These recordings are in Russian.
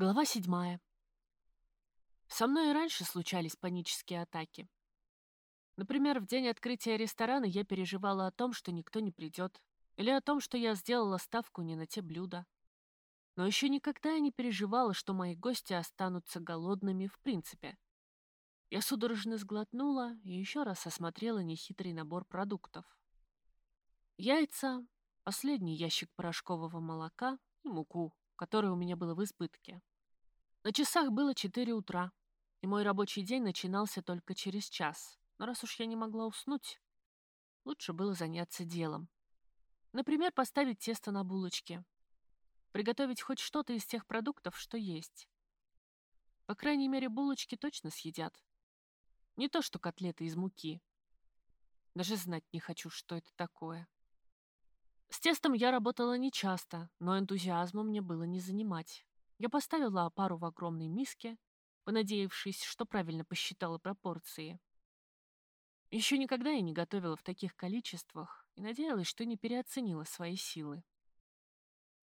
Глава седьмая. Со мной и раньше случались панические атаки. Например, в день открытия ресторана я переживала о том, что никто не придет, или о том, что я сделала ставку не на те блюда. Но еще никогда я не переживала, что мои гости останутся голодными в принципе. Я судорожно сглотнула и еще раз осмотрела нехитрый набор продуктов. Яйца, последний ящик порошкового молока и муку, которая у меня была в избытке. На часах было 4 утра, и мой рабочий день начинался только через час. Но раз уж я не могла уснуть, лучше было заняться делом. Например, поставить тесто на булочке. Приготовить хоть что-то из тех продуктов, что есть. По крайней мере, булочки точно съедят. Не то, что котлеты из муки. Даже знать не хочу, что это такое. С тестом я работала нечасто, но энтузиазмом мне было не занимать. Я поставила опару в огромной миске, понадеявшись, что правильно посчитала пропорции. Еще никогда я не готовила в таких количествах и надеялась, что не переоценила свои силы.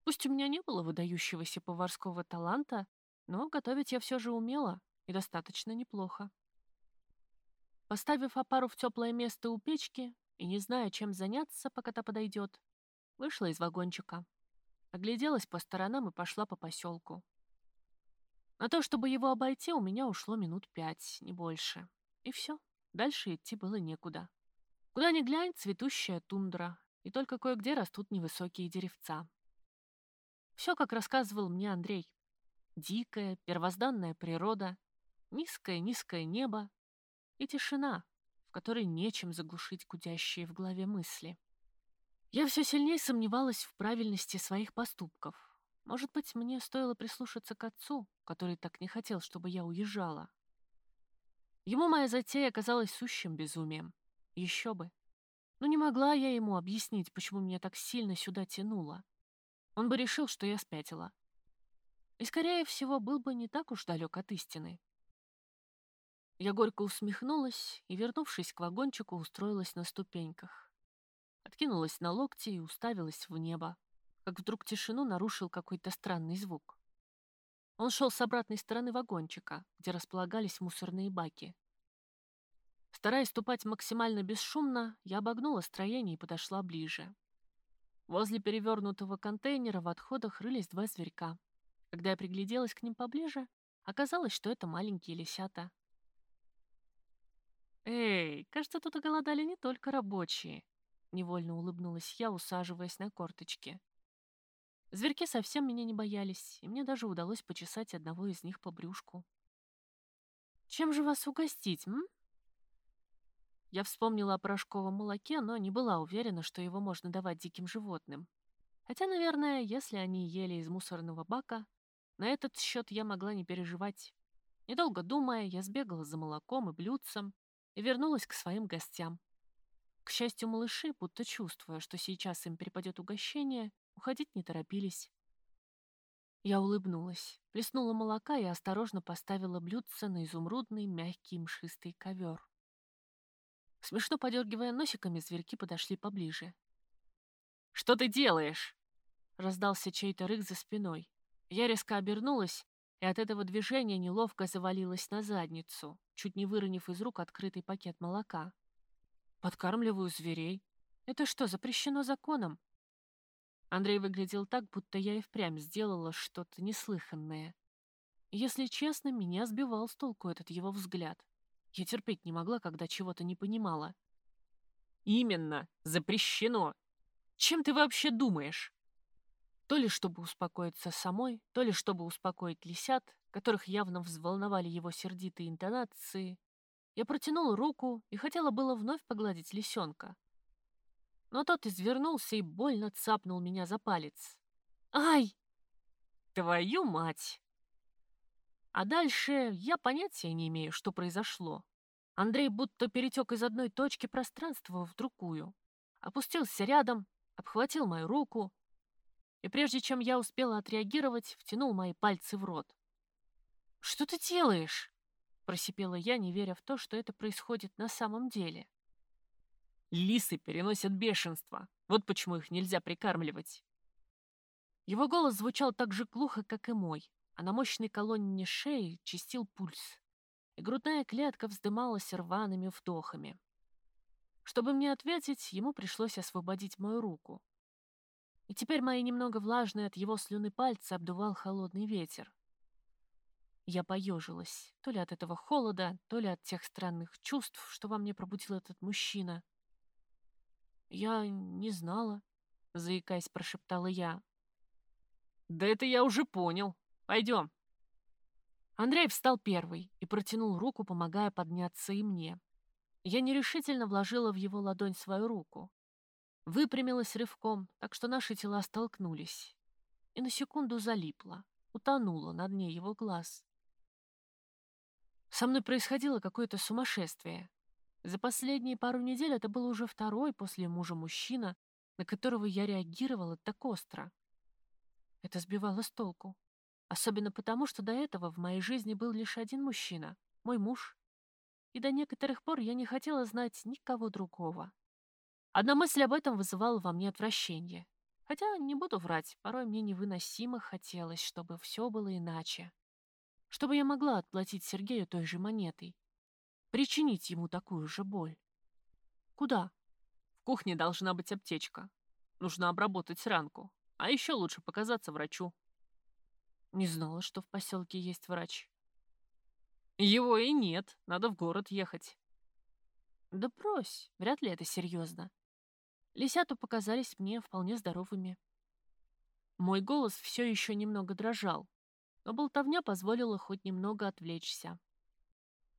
Пусть у меня не было выдающегося поварского таланта, но готовить я все же умела и достаточно неплохо. Поставив опару в теплое место у печки и не зная, чем заняться, пока та подойдет, вышла из вагончика. Огляделась по сторонам и пошла по поселку. На то, чтобы его обойти, у меня ушло минут пять, не больше. И все, дальше идти было некуда. Куда ни глянь, цветущая тундра, и только кое-где растут невысокие деревца. Все, как рассказывал мне Андрей. Дикая, первозданная природа, низкое-низкое небо и тишина, в которой нечем заглушить гудящие в голове мысли. Я все сильнее сомневалась в правильности своих поступков. Может быть, мне стоило прислушаться к отцу, который так не хотел, чтобы я уезжала. Ему моя затея казалась сущим безумием. Еще бы. Но не могла я ему объяснить, почему меня так сильно сюда тянуло. Он бы решил, что я спятила. И, скорее всего, был бы не так уж далек от истины. Я горько усмехнулась и, вернувшись к вагончику, устроилась на ступеньках откинулась на локти и уставилась в небо, как вдруг тишину нарушил какой-то странный звук. Он шел с обратной стороны вагончика, где располагались мусорные баки. Стараясь ступать максимально бесшумно, я обогнула строение и подошла ближе. Возле перевернутого контейнера в отходах рылись два зверька. Когда я пригляделась к ним поближе, оказалось, что это маленькие лисята. «Эй, кажется, тут оголодали не только рабочие», Невольно улыбнулась я, усаживаясь на корточки. Зверьки совсем меня не боялись, и мне даже удалось почесать одного из них по брюшку. «Чем же вас угостить, м?» Я вспомнила о порошковом молоке, но не была уверена, что его можно давать диким животным. Хотя, наверное, если они ели из мусорного бака, на этот счет я могла не переживать. Недолго думая, я сбегала за молоком и блюдцем и вернулась к своим гостям. К счастью, малыши, будто чувствуя, что сейчас им перепадет угощение, уходить не торопились. Я улыбнулась, плеснула молока и осторожно поставила блюдце на изумрудный мягкий мшистый ковер. Смешно подергивая носиками, зверьки подошли поближе. «Что ты делаешь?» Раздался чей-то рык за спиной. Я резко обернулась, и от этого движения неловко завалилась на задницу, чуть не выронив из рук открытый пакет молока. Подкармливаю зверей. Это что, запрещено законом? Андрей выглядел так, будто я и впрямь сделала что-то неслыханное. Если честно, меня сбивал с толку этот его взгляд. Я терпеть не могла, когда чего-то не понимала. «Именно! Запрещено! Чем ты вообще думаешь?» То ли чтобы успокоиться самой, то ли чтобы успокоить лисят, которых явно взволновали его сердитые интонации, я протянула руку и хотела было вновь погладить лисенка. Но тот извернулся и больно цапнул меня за палец. «Ай! Твою мать!» А дальше я понятия не имею, что произошло. Андрей будто перетек из одной точки пространства в другую. Опустился рядом, обхватил мою руку, и прежде чем я успела отреагировать, втянул мои пальцы в рот. «Что ты делаешь?» Просипела я, не веря в то, что это происходит на самом деле. Лисы переносят бешенство. Вот почему их нельзя прикармливать. Его голос звучал так же глухо, как и мой. а на мощной колонне шеи чистил пульс, и грудная клетка вздымалась рваными вдохами. Чтобы мне ответить, ему пришлось освободить мою руку. И теперь мои немного влажные от его слюны пальцы обдувал холодный ветер. Я поежилась, то ли от этого холода, то ли от тех странных чувств, что во мне пробудил этот мужчина. «Я не знала», — заикаясь, прошептала я. «Да это я уже понял. Пойдем». Андрей встал первый и протянул руку, помогая подняться и мне. Я нерешительно вложила в его ладонь свою руку. Выпрямилась рывком, так что наши тела столкнулись. И на секунду залипла, утонула на дне его глаз. Со мной происходило какое-то сумасшествие. За последние пару недель это был уже второй после мужа мужчина, на которого я реагировала так остро. Это сбивало с толку. Особенно потому, что до этого в моей жизни был лишь один мужчина — мой муж. И до некоторых пор я не хотела знать никого другого. Одна мысль об этом вызывала во мне отвращение. Хотя, не буду врать, порой мне невыносимо хотелось, чтобы все было иначе чтобы я могла отплатить Сергею той же монетой, причинить ему такую же боль. Куда? В кухне должна быть аптечка. Нужно обработать ранку, а еще лучше показаться врачу. Не знала, что в поселке есть врач. Его и нет, надо в город ехать. Да брось, вряд ли это серьезно. Лисяту показались мне вполне здоровыми. Мой голос все еще немного дрожал, но болтовня позволила хоть немного отвлечься.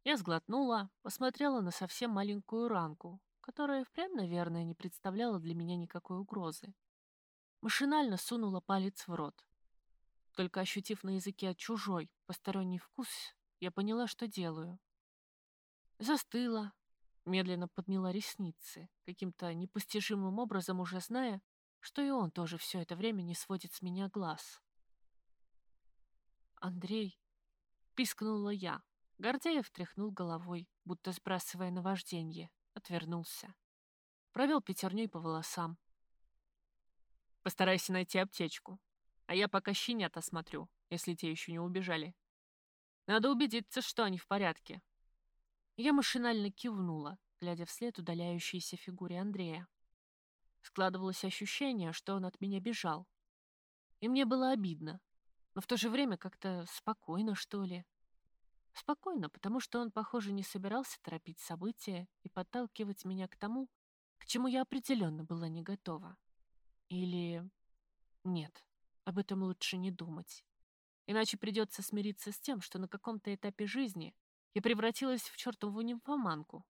Я сглотнула, посмотрела на совсем маленькую ранку, которая впрямь, наверное, не представляла для меня никакой угрозы. Машинально сунула палец в рот. Только ощутив на языке чужой, посторонний вкус, я поняла, что делаю. Застыла, медленно подняла ресницы, каким-то непостижимым образом уже зная, что и он тоже все это время не сводит с меня глаз. «Андрей!» — пискнула я. Гордеев тряхнул головой, будто сбрасывая наважденье. Отвернулся. Провел пятерней по волосам. «Постарайся найти аптечку. А я пока щенят осмотрю, если те еще не убежали. Надо убедиться, что они в порядке». Я машинально кивнула, глядя вслед удаляющейся фигуре Андрея. Складывалось ощущение, что он от меня бежал. И мне было обидно, но в то же время как-то спокойно, что ли. Спокойно, потому что он, похоже, не собирался торопить события и подталкивать меня к тому, к чему я определенно была не готова. Или... Нет, об этом лучше не думать. Иначе придется смириться с тем, что на каком-то этапе жизни я превратилась в чертову нимфоманку.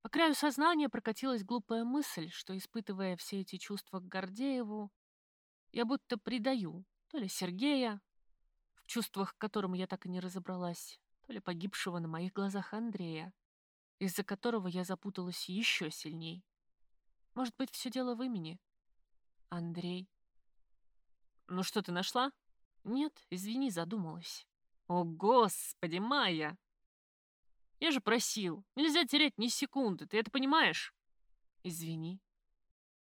По краю сознания прокатилась глупая мысль, что, испытывая все эти чувства к Гордееву, я будто предаю то ли Сергея, в чувствах к которому я так и не разобралась, то ли погибшего на моих глазах Андрея, из-за которого я запуталась еще сильней. Может быть, все дело в имени? Андрей. Ну что, ты нашла? Нет, извини, задумалась. О, господи, Майя! Я же просил, нельзя терять ни секунды, ты это понимаешь? Извини.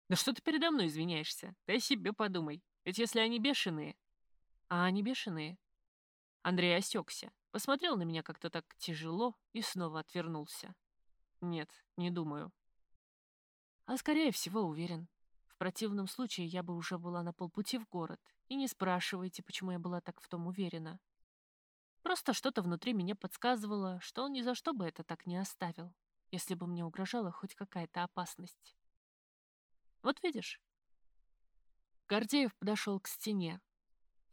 Да что ты передо мной извиняешься? Ты о себе подумай. Ведь если они бешеные... А они бешеные? Андрей осекся, посмотрел на меня как-то так тяжело и снова отвернулся. Нет, не думаю. А скорее всего уверен. В противном случае я бы уже была на полпути в город. И не спрашивайте, почему я была так в том уверена. Просто что-то внутри меня подсказывало, что он ни за что бы это так не оставил, если бы мне угрожала хоть какая-то опасность. Вот видишь, Гордеев подошел к стене.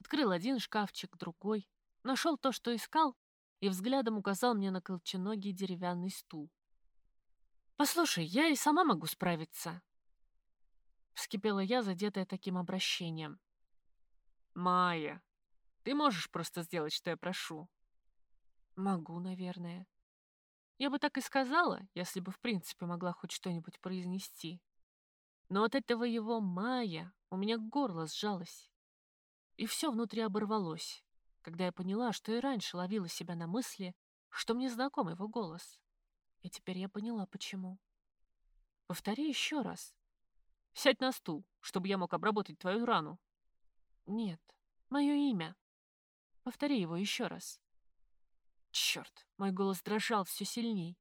Открыл один шкафчик, другой. Нашел то, что искал, и взглядом указал мне на колченогий деревянный стул. «Послушай, я и сама могу справиться», — вскипела я, задетая таким обращением. «Майя, ты можешь просто сделать, что я прошу?» «Могу, наверное. Я бы так и сказала, если бы в принципе могла хоть что-нибудь произнести. Но от этого его «Майя» У меня горло сжалось. И все внутри оборвалось, когда я поняла, что и раньше ловила себя на мысли, что мне знаком его голос. И теперь я поняла, почему. Повтори еще раз. Сядь на стул, чтобы я мог обработать твою рану. Нет, мое имя. Повтори его еще раз. Черт, мой голос дрожал все сильней.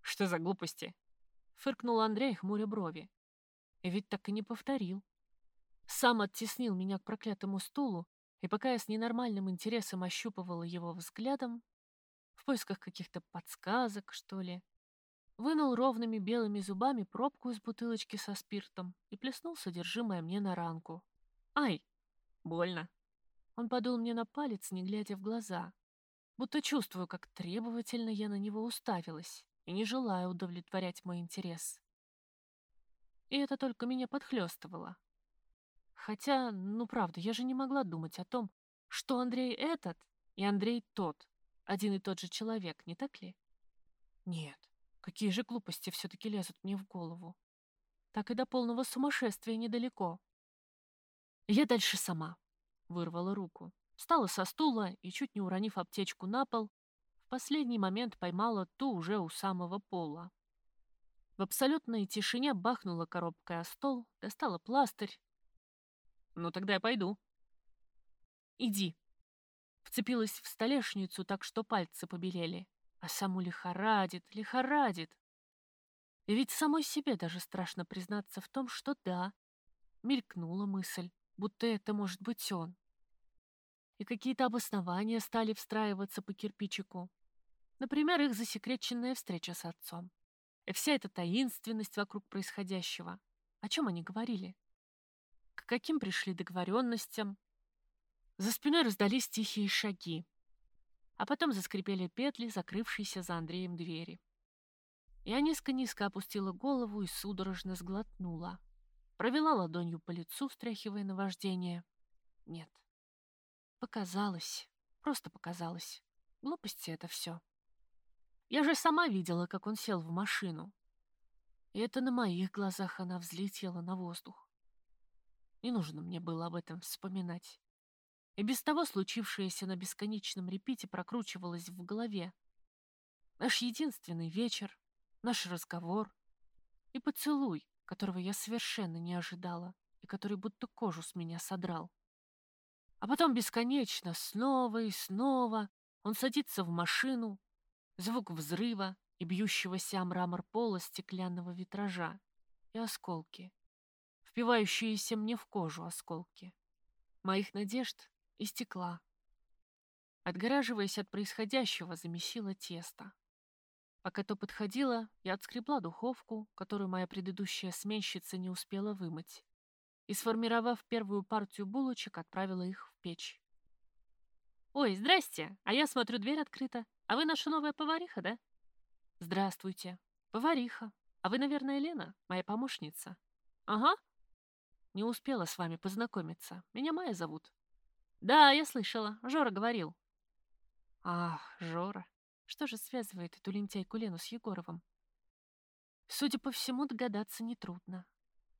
Что за глупости? Фыркнул Андрей, хмуря брови. И ведь так и не повторил. Сам оттеснил меня к проклятому стулу, и пока я с ненормальным интересом ощупывала его взглядом, в поисках каких-то подсказок, что ли, вынул ровными белыми зубами пробку из бутылочки со спиртом и плеснул содержимое мне на ранку. «Ай! Больно!» Он подул мне на палец, не глядя в глаза, будто чувствую, как требовательно я на него уставилась и не желаю удовлетворять мой интерес. И это только меня подхлестывало. Хотя, ну правда, я же не могла думать о том, что Андрей этот и Андрей тот, один и тот же человек, не так ли? Нет, какие же глупости все-таки лезут мне в голову. Так и до полного сумасшествия недалеко. Я дальше сама. Вырвала руку. Встала со стула и, чуть не уронив аптечку на пол, в последний момент поймала ту уже у самого пола. В абсолютной тишине бахнула коробкой о стол, достала пластырь. «Ну, тогда я пойду». «Иди». Вцепилась в столешницу так, что пальцы побелели. А саму лихорадит, лихорадит. И ведь самой себе даже страшно признаться в том, что да, мелькнула мысль, будто это может быть он и какие-то обоснования стали встраиваться по кирпичику. Например, их засекреченная встреча с отцом. И вся эта таинственность вокруг происходящего. О чем они говорили? Каким пришли договоренностям? За спиной раздались тихие шаги. А потом заскрипели петли, закрывшиеся за Андреем двери. Я низко-низко опустила голову и судорожно сглотнула. Провела ладонью по лицу, встряхивая наваждение. Нет, Показалось. Просто показалось. Глупости это все. Я же сама видела, как он сел в машину. И это на моих глазах она взлетела на воздух. Не нужно мне было об этом вспоминать. И без того случившееся на бесконечном репите прокручивалось в голове. Наш единственный вечер, наш разговор и поцелуй, которого я совершенно не ожидала и который будто кожу с меня содрал. А потом бесконечно, снова и снова он садится в машину, звук взрыва и бьющегося о мрамор пола стеклянного витража и осколки, впивающиеся мне в кожу осколки, моих надежд и стекла. Отгораживаясь от происходящего, замесила тесто. Пока то подходило, я отскребла духовку, которую моя предыдущая сменщица не успела вымыть и, сформировав первую партию булочек, отправила их в печь. «Ой, здрасте! А я смотрю, дверь открыта. А вы наша новая повариха, да?» «Здравствуйте. Повариха. А вы, наверное, Лена, моя помощница?» «Ага». «Не успела с вами познакомиться. Меня Майя зовут». «Да, я слышала. Жора говорил». «Ах, Жора. Что же связывает эту лентяйку Лену с Егоровым?» Судя по всему, догадаться нетрудно.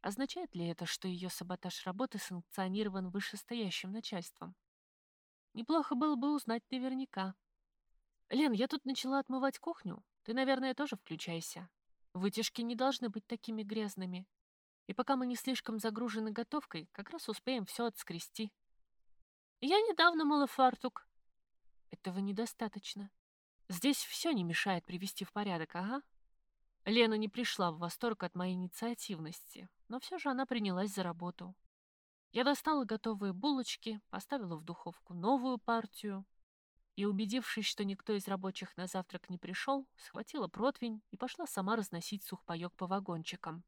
Означает ли это, что ее саботаж работы санкционирован вышестоящим начальством? Неплохо было бы узнать наверняка. Лен, я тут начала отмывать кухню. Ты, наверное, тоже включайся. Вытяжки не должны быть такими грязными. И пока мы не слишком загружены готовкой, как раз успеем все отскрести. Я недавно мыла фартук. Этого недостаточно. Здесь все не мешает привести в порядок, ага. Лена не пришла в восторг от моей инициативности, но все же она принялась за работу. Я достала готовые булочки, поставила в духовку новую партию и, убедившись, что никто из рабочих на завтрак не пришел, схватила противень и пошла сама разносить сухпайок по вагончикам.